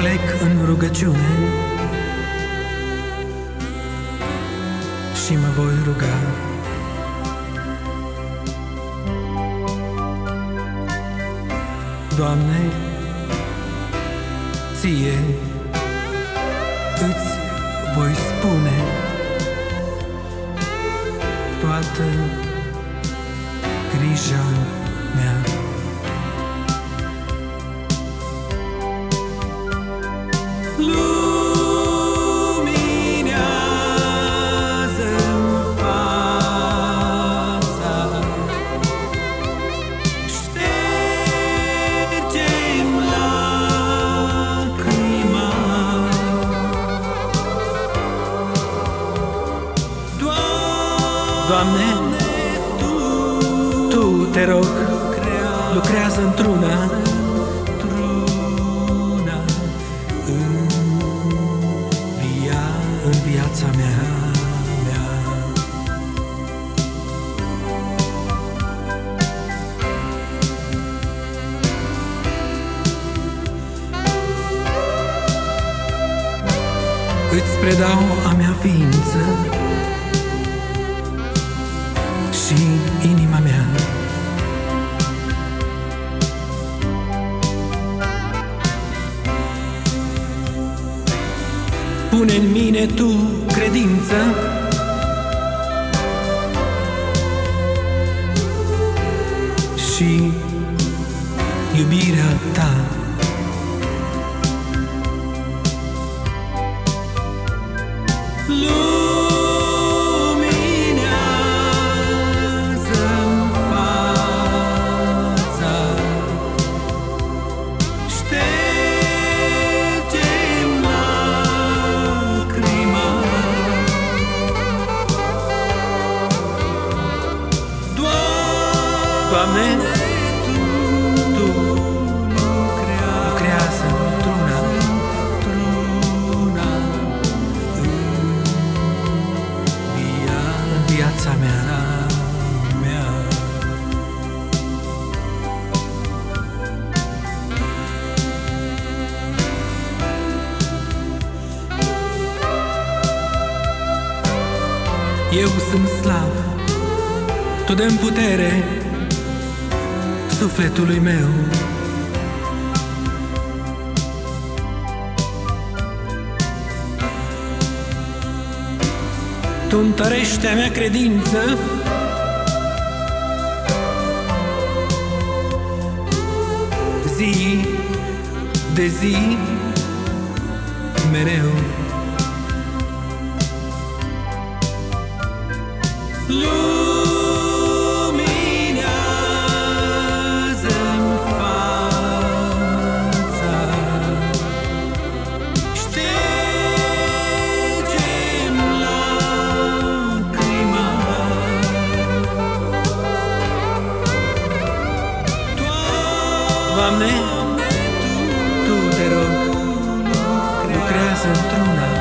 plec în rugăciune și mă voi ruga. Doamne, ție îți voi spune toată grija mea. Doamne, Tu, te rog, lucrează într-una, într-una, în, via, în viața mea, mea. Îți predau a mea ființă și inima mea. Pune în mine tu credință Doamne, Tu lucrează într-una, într-una, în via, în viața mea, mea. Eu sunt slab, Tu dă putere sufletului meu. Tu întărește a mea credință Zi de zi mereu Luminează-mi Doamne, Tu te rog Lucrează într-una